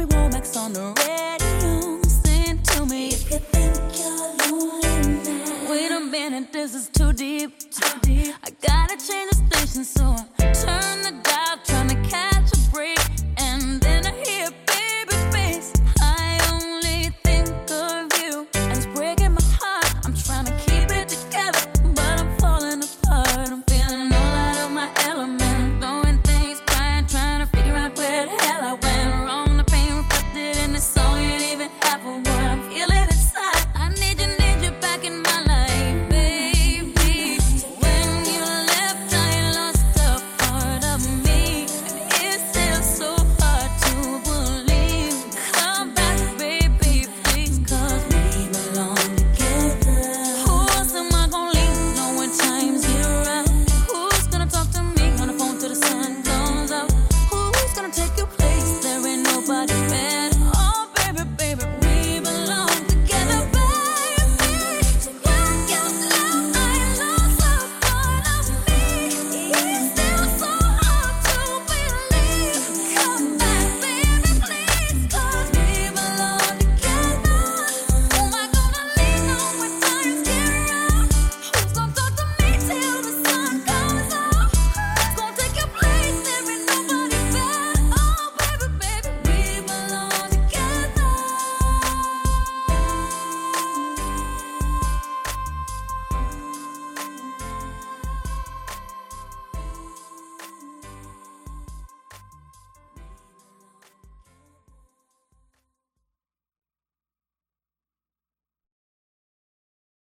Bobby Womack's on the radio. Send to me if you think you're lonely now. Wait a minute, this is too deep. Too deep. I gotta change the station, so I turn the.